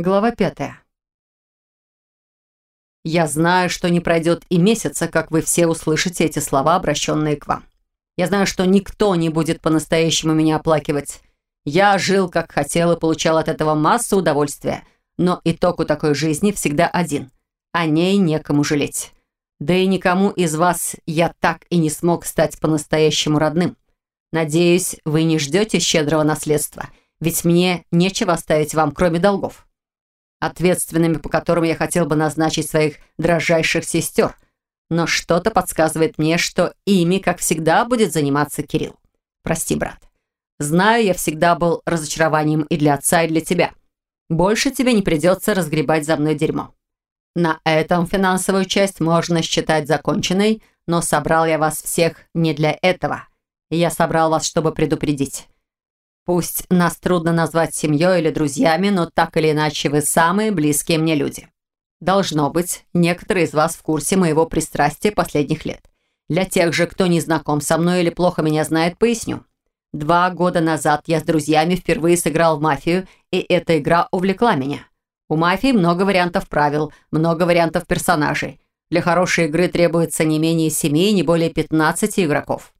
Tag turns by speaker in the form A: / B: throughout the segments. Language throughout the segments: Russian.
A: Глава пятая. Я знаю, что не пройдет и месяца, как вы все услышите эти слова, обращенные к вам. Я знаю, что никто не будет по-настоящему меня оплакивать. Я жил, как хотел, и получал от этого массу удовольствия. Но итог у такой жизни всегда один. О ней некому жалеть. Да и никому из вас я так и не смог стать по-настоящему родным. Надеюсь, вы не ждете щедрого наследства, ведь мне нечего оставить вам, кроме долгов ответственными по которым я хотел бы назначить своих дрожайших сестер. Но что-то подсказывает мне, что ими, как всегда, будет заниматься Кирилл. Прости, брат. Знаю, я всегда был разочарованием и для отца, и для тебя. Больше тебе не придется разгребать за мной дерьмо. На этом финансовую часть можно считать законченной, но собрал я вас всех не для этого. Я собрал вас, чтобы предупредить. Пусть нас трудно назвать семьей или друзьями, но так или иначе вы самые близкие мне люди. Должно быть, некоторые из вас в курсе моего пристрастия последних лет. Для тех же, кто не знаком со мной или плохо меня знает, поясню. Два года назад я с друзьями впервые сыграл в мафию, и эта игра увлекла меня. У мафии много вариантов правил, много вариантов персонажей. Для хорошей игры требуется не менее семи, не более 15 игроков.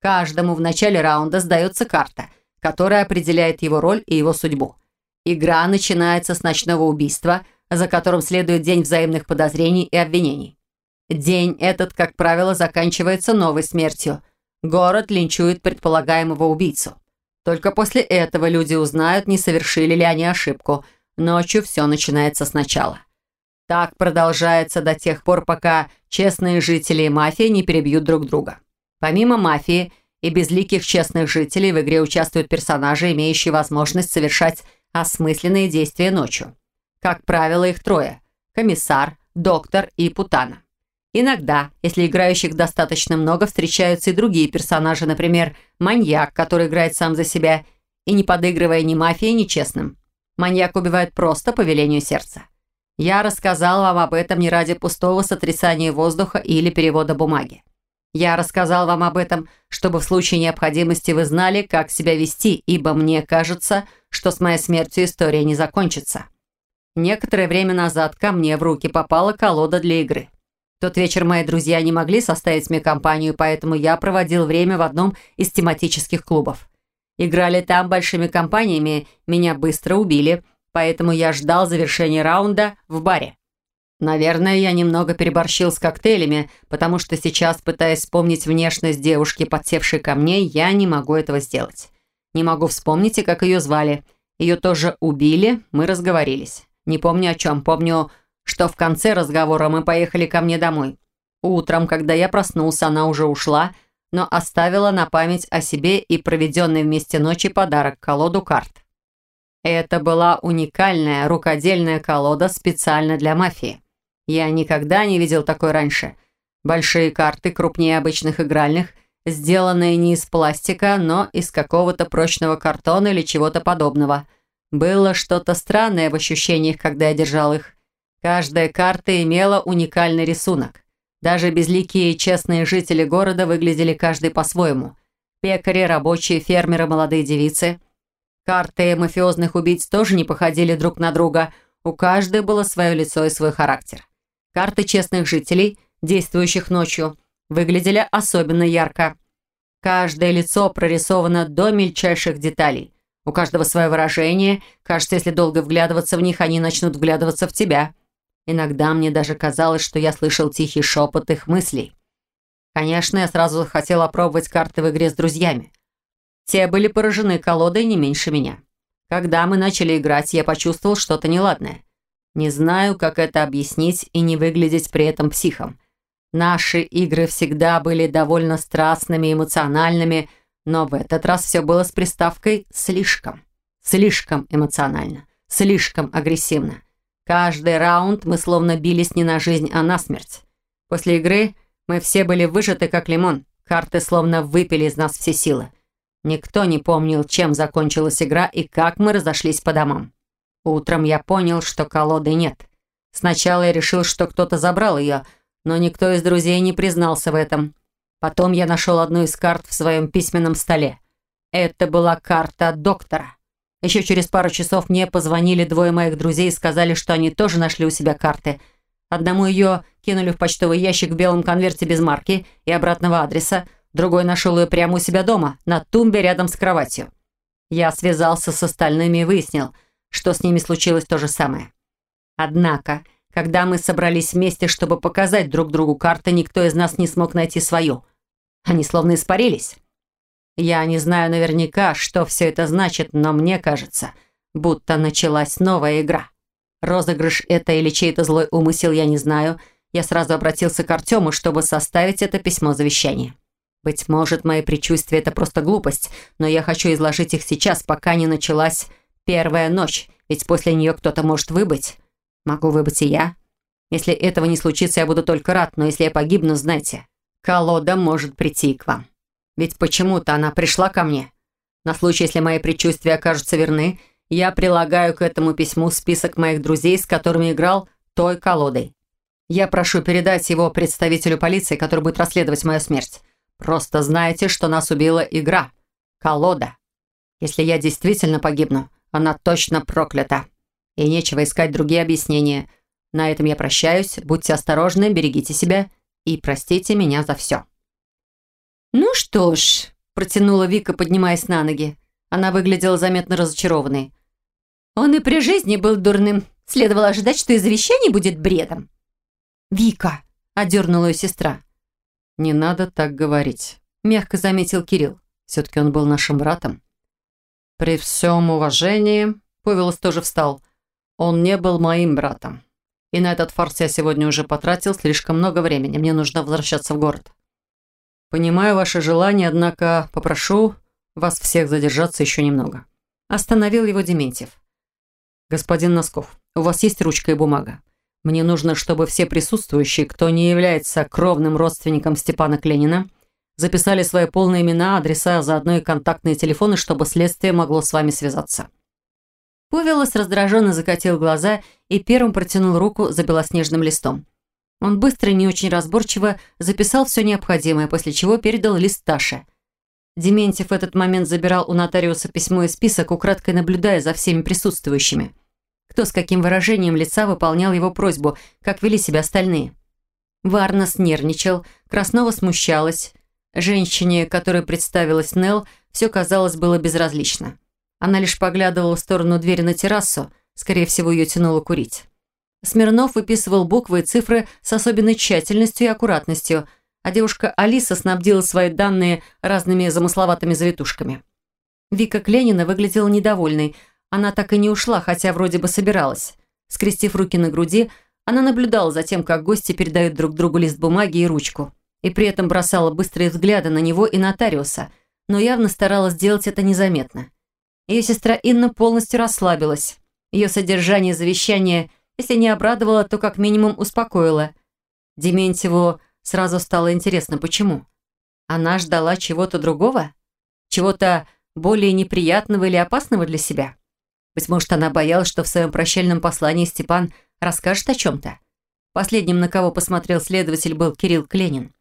A: Каждому в начале раунда сдается карта – которая определяет его роль и его судьбу. Игра начинается с ночного убийства, за которым следует день взаимных подозрений и обвинений. День этот, как правило, заканчивается новой смертью. Город линчует предполагаемого убийцу. Только после этого люди узнают, не совершили ли они ошибку. Ночью все начинается сначала. Так продолжается до тех пор, пока честные жители и мафия не перебьют друг друга. Помимо мафии – и безликих честных жителей в игре участвуют персонажи, имеющие возможность совершать осмысленные действия ночью. Как правило, их трое – комиссар, доктор и путана. Иногда, если играющих достаточно много, встречаются и другие персонажи, например, маньяк, который играет сам за себя и не подыгрывая ни мафии, ни честным. Маньяк убивает просто по велению сердца. Я рассказал вам об этом не ради пустого сотрясания воздуха или перевода бумаги. Я рассказал вам об этом, чтобы в случае необходимости вы знали, как себя вести, ибо мне кажется, что с моей смертью история не закончится. Некоторое время назад ко мне в руки попала колода для игры. В тот вечер мои друзья не могли составить мне компанию, поэтому я проводил время в одном из тематических клубов. Играли там большими компаниями, меня быстро убили, поэтому я ждал завершения раунда в баре. Наверное, я немного переборщил с коктейлями, потому что сейчас, пытаясь вспомнить внешность девушки, подсевшей ко мне, я не могу этого сделать. Не могу вспомнить и как ее звали. Ее тоже убили, мы разговорились. Не помню о чем, помню, что в конце разговора мы поехали ко мне домой. Утром, когда я проснулся, она уже ушла, но оставила на память о себе и проведенный вместе ночи подарок – колоду карт. Это была уникальная рукодельная колода специально для мафии. Я никогда не видел такой раньше. Большие карты, крупнее обычных игральных, сделанные не из пластика, но из какого-то прочного картона или чего-то подобного. Было что-то странное в ощущениях, когда я держал их. Каждая карта имела уникальный рисунок. Даже безликие честные жители города выглядели каждый по-своему. Пекари, рабочие, фермеры, молодые девицы. Карты мафиозных убийц тоже не походили друг на друга. У каждой было свое лицо и свой характер. Карты честных жителей, действующих ночью, выглядели особенно ярко. Каждое лицо прорисовано до мельчайших деталей. У каждого свое выражение. Кажется, если долго вглядываться в них, они начнут вглядываться в тебя. Иногда мне даже казалось, что я слышал тихий шепот их мыслей. Конечно, я сразу хотела опробовать карты в игре с друзьями. Те были поражены колодой не меньше меня. Когда мы начали играть, я почувствовал что-то неладное. Не знаю, как это объяснить и не выглядеть при этом психом. Наши игры всегда были довольно страстными, эмоциональными, но в этот раз все было с приставкой «слишком». Слишком эмоционально, слишком агрессивно. Каждый раунд мы словно бились не на жизнь, а на смерть. После игры мы все были выжаты, как лимон. Карты словно выпили из нас все силы. Никто не помнил, чем закончилась игра и как мы разошлись по домам. Утром я понял, что колоды нет. Сначала я решил, что кто-то забрал ее, но никто из друзей не признался в этом. Потом я нашел одну из карт в своем письменном столе. Это была карта доктора. Еще через пару часов мне позвонили двое моих друзей и сказали, что они тоже нашли у себя карты. Одному ее кинули в почтовый ящик в белом конверте без марки и обратного адреса, другой нашел ее прямо у себя дома, на тумбе рядом с кроватью. Я связался с остальными и выяснил, что с ними случилось то же самое. Однако, когда мы собрались вместе, чтобы показать друг другу карты, никто из нас не смог найти свою. Они словно испарились. Я не знаю наверняка, что все это значит, но мне кажется, будто началась новая игра. Розыгрыш это или чей-то злой умысел, я не знаю. Я сразу обратился к Артему, чтобы составить это письмо завещания. Быть может, мои предчувствия – это просто глупость, но я хочу изложить их сейчас, пока не началась первая ночь, ведь после нее кто-то может выбыть. Могу выбыть и я. Если этого не случится, я буду только рад, но если я погибну, знайте, колода может прийти к вам. Ведь почему-то она пришла ко мне. На случай, если мои предчувствия окажутся верны, я прилагаю к этому письму список моих друзей, с которыми играл той колодой. Я прошу передать его представителю полиции, который будет расследовать мою смерть. Просто знайте, что нас убила игра. Колода. Если я действительно погибну, она точно проклята. И нечего искать другие объяснения. На этом я прощаюсь. Будьте осторожны, берегите себя и простите меня за все.
B: «Ну что ж», – протянула Вика, поднимаясь на ноги. Она выглядела заметно разочарованной. «Он и при жизни был дурным. Следовало ожидать, что и завещание будет бредом». «Вика», – одернула ее сестра.
A: «Не надо так говорить», – мягко заметил Кирилл. Все-таки он был нашим братом. «При всем уважении», – Повелос тоже встал, – «он не был моим братом. И на этот фарс я сегодня уже потратил слишком много времени. Мне нужно возвращаться в город». «Понимаю ваше желание, однако попрошу вас всех задержаться еще немного». Остановил его Дементьев. «Господин Носков, у вас есть ручка и бумага? Мне нужно, чтобы все присутствующие, кто не является кровным родственником Степана Кленина, записали свои полные имена, адреса, заодно и контактные телефоны, чтобы следствие могло с вами связаться».
B: Пувелос раздраженно закатил глаза и первым протянул руку за белоснежным листом. Он быстро и не очень разборчиво записал все необходимое, после чего передал лист Таше. Дементьев в этот момент забирал у нотариуса письмо и список, украдкой наблюдая за всеми присутствующими. Кто с каким выражением лица выполнял его просьбу, как вели себя остальные. Варнас нервничал, Краснова смущалась. Женщине, которой представилась Нелл, все казалось было безразлично. Она лишь поглядывала в сторону двери на террасу, скорее всего, ее тянуло курить. Смирнов выписывал буквы и цифры с особенной тщательностью и аккуратностью, а девушка Алиса снабдила свои данные разными замысловатыми завитушками. Вика Кленина выглядела недовольной. Она так и не ушла, хотя вроде бы собиралась. Скрестив руки на груди, она наблюдала за тем, как гости передают друг другу лист бумаги и ручку. И при этом бросала быстрые взгляды на него и нотариуса, но явно старалась сделать это незаметно. Ее сестра Инна полностью расслабилась. Ее содержание завещания – если не обрадовала, то как минимум успокоила. Дементьеву сразу стало интересно, почему. Она ждала чего-то другого? Чего-то более неприятного или опасного для себя? Быть может, она боялась, что в своем прощальном послании Степан расскажет о чем-то. Последним, на кого посмотрел следователь, был Кирилл Кленин.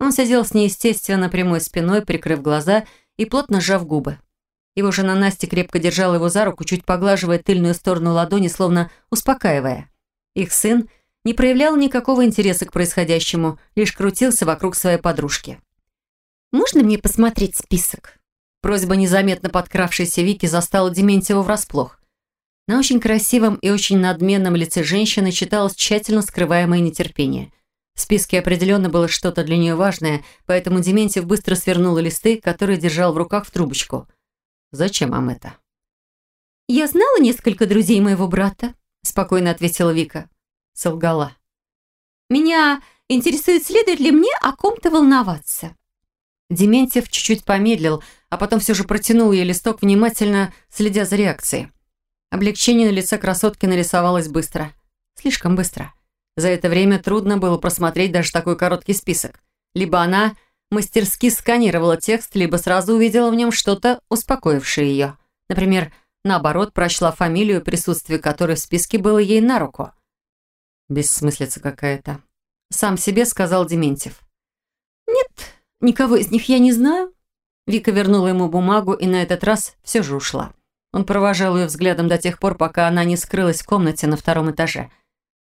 B: Он сидел с неестественно прямой спиной, прикрыв глаза и плотно сжав губы. Его жена Настя крепко держала его за руку, чуть поглаживая тыльную сторону ладони, словно успокаивая. Их сын не проявлял никакого интереса к происходящему, лишь крутился вокруг своей подружки. «Можно мне посмотреть список?» Просьба незаметно подкравшейся Вики застала Дементьева врасплох. На очень красивом и очень надменном лице женщины читалось тщательно скрываемое нетерпение. В списке определенно было что-то для нее важное, поэтому Дементьев быстро свернул листы, которые держал в руках в трубочку – Зачем вам это?» «Я знала несколько друзей моего брата», – спокойно ответила Вика. Солгала. «Меня интересует, следует ли мне о ком-то волноваться». Дементьев чуть-чуть помедлил, а потом все же протянул ей листок, внимательно следя за реакцией. Облегчение на лице красотки нарисовалось быстро. Слишком быстро. За это время трудно было просмотреть даже такой короткий список. Либо она мастерски сканировала текст, либо сразу увидела в нем что-то, успокоившее ее. Например, наоборот, прочла фамилию, присутствие которой в списке было ей на руку. «Бессмыслица какая-то», — сам себе сказал Дементьев. «Нет, никого из них я не знаю». Вика вернула ему бумагу и на этот раз все же ушла. Он провожал ее взглядом до тех пор, пока она не скрылась в комнате на втором этаже.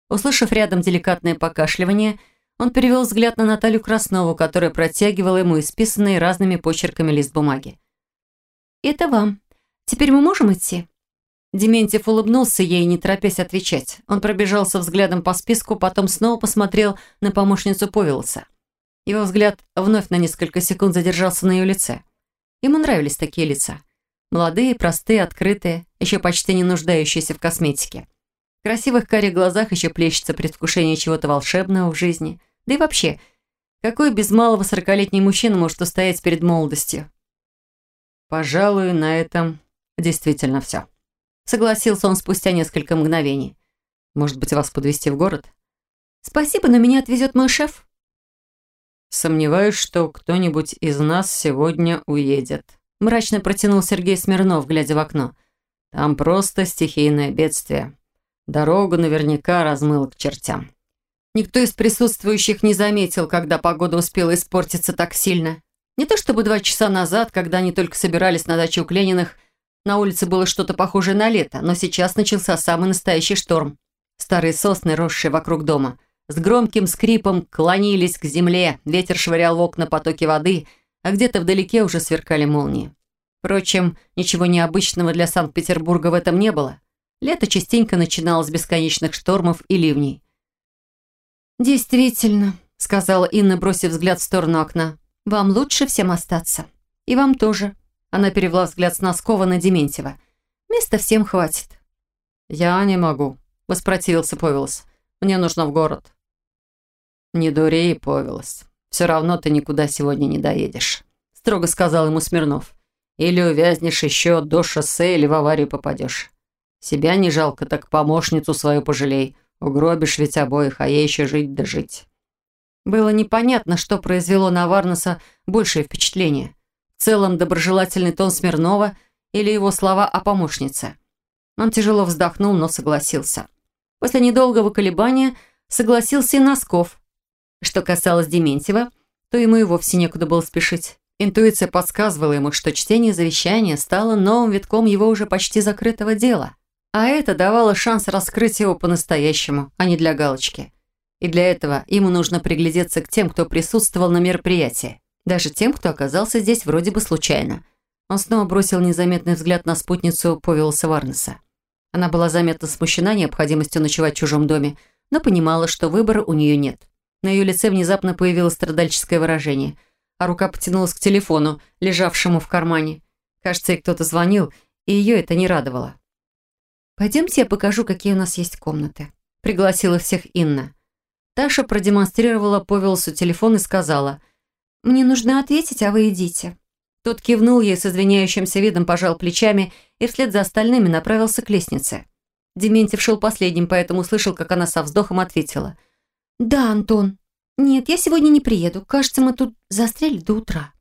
B: Услышав рядом деликатное покашливание, он перевел взгляд на Наталью Краснову, которая протягивала ему исписанный разными почерками лист бумаги. «Это вам. Теперь мы можем идти?» Дементьев улыбнулся ей, не торопясь отвечать. Он пробежался взглядом по списку, потом снова посмотрел на помощницу Повелоса. Его взгляд вновь на несколько секунд задержался на ее лице. Ему нравились такие лица. Молодые, простые, открытые, еще почти не нуждающиеся в косметике. В красивых карих глазах еще плещется предвкушение чего-то волшебного в жизни. Да и вообще, какой без малого сорокалетний мужчина может устоять перед молодостью? Пожалуй, на этом действительно все. Согласился он спустя несколько мгновений. Может быть, вас подвести в город? Спасибо, но меня отвезет мой шеф. Сомневаюсь, что кто-нибудь из нас сегодня уедет. Мрачно протянул Сергей Смирнов, глядя в окно. Там просто стихийное бедствие. Дорогу наверняка размыло к чертям. Никто из присутствующих не заметил, когда погода успела испортиться так сильно. Не то чтобы два часа назад, когда они только собирались на даче у Клениных, на улице было что-то похожее на лето, но сейчас начался самый настоящий шторм. Старые сосны, росшие вокруг дома, с громким скрипом клонились к земле, ветер швырял в окна потоки воды, а где-то вдалеке уже сверкали молнии. Впрочем, ничего необычного для Санкт-Петербурга в этом не было. Лето частенько начиналось с бесконечных штормов и ливней. «Действительно», — сказала Инна, бросив взгляд в сторону окна, — «вам лучше всем остаться. И вам тоже». Она перевела взгляд с Носкова на Дементьева. «Места всем хватит». «Я не могу», — воспротивился Повелос. «Мне нужно в город». «Не дури, Повелос. Все равно ты никуда сегодня не доедешь», — строго сказал ему Смирнов. «Или увязнешь еще до шоссе, или в аварию попадешь. Себя не жалко, так помощницу свою пожалей. Угробишь ведь обоих, а ей еще жить да жить». Было непонятно, что произвело на Варнеса большее впечатление в целом доброжелательный тон Смирнова или его слова о помощнице. Он тяжело вздохнул, но согласился. После недолгого колебания согласился и Носков. Что касалось Дементьева, то ему и вовсе некуда было спешить. Интуиция подсказывала ему, что чтение завещания стало новым витком его уже почти закрытого дела. А это давало шанс раскрыть его по-настоящему, а не для галочки. И для этого ему нужно приглядеться к тем, кто присутствовал на мероприятии. Даже тем, кто оказался здесь вроде бы случайно. Он снова бросил незаметный взгляд на спутницу Повелса Варнеса. Она была заметно смущена необходимостью ночевать в чужом доме, но понимала, что выбора у нее нет. На ее лице внезапно появилось страдальческое выражение, а рука потянулась к телефону, лежавшему в кармане. Кажется, ей кто-то звонил, и ее это не радовало. «Пойдемте я покажу, какие у нас есть комнаты», — пригласила всех Инна. Таша продемонстрировала Повелсу телефон и сказала, «Мне нужно ответить, а вы идите». Тот кивнул ей с извиняющимся видом, пожал плечами и вслед за остальными направился к лестнице. Дементьев шел последним, поэтому услышал, как она со вздохом ответила. «Да, Антон. Нет, я сегодня не приеду. Кажется, мы тут застряли до утра».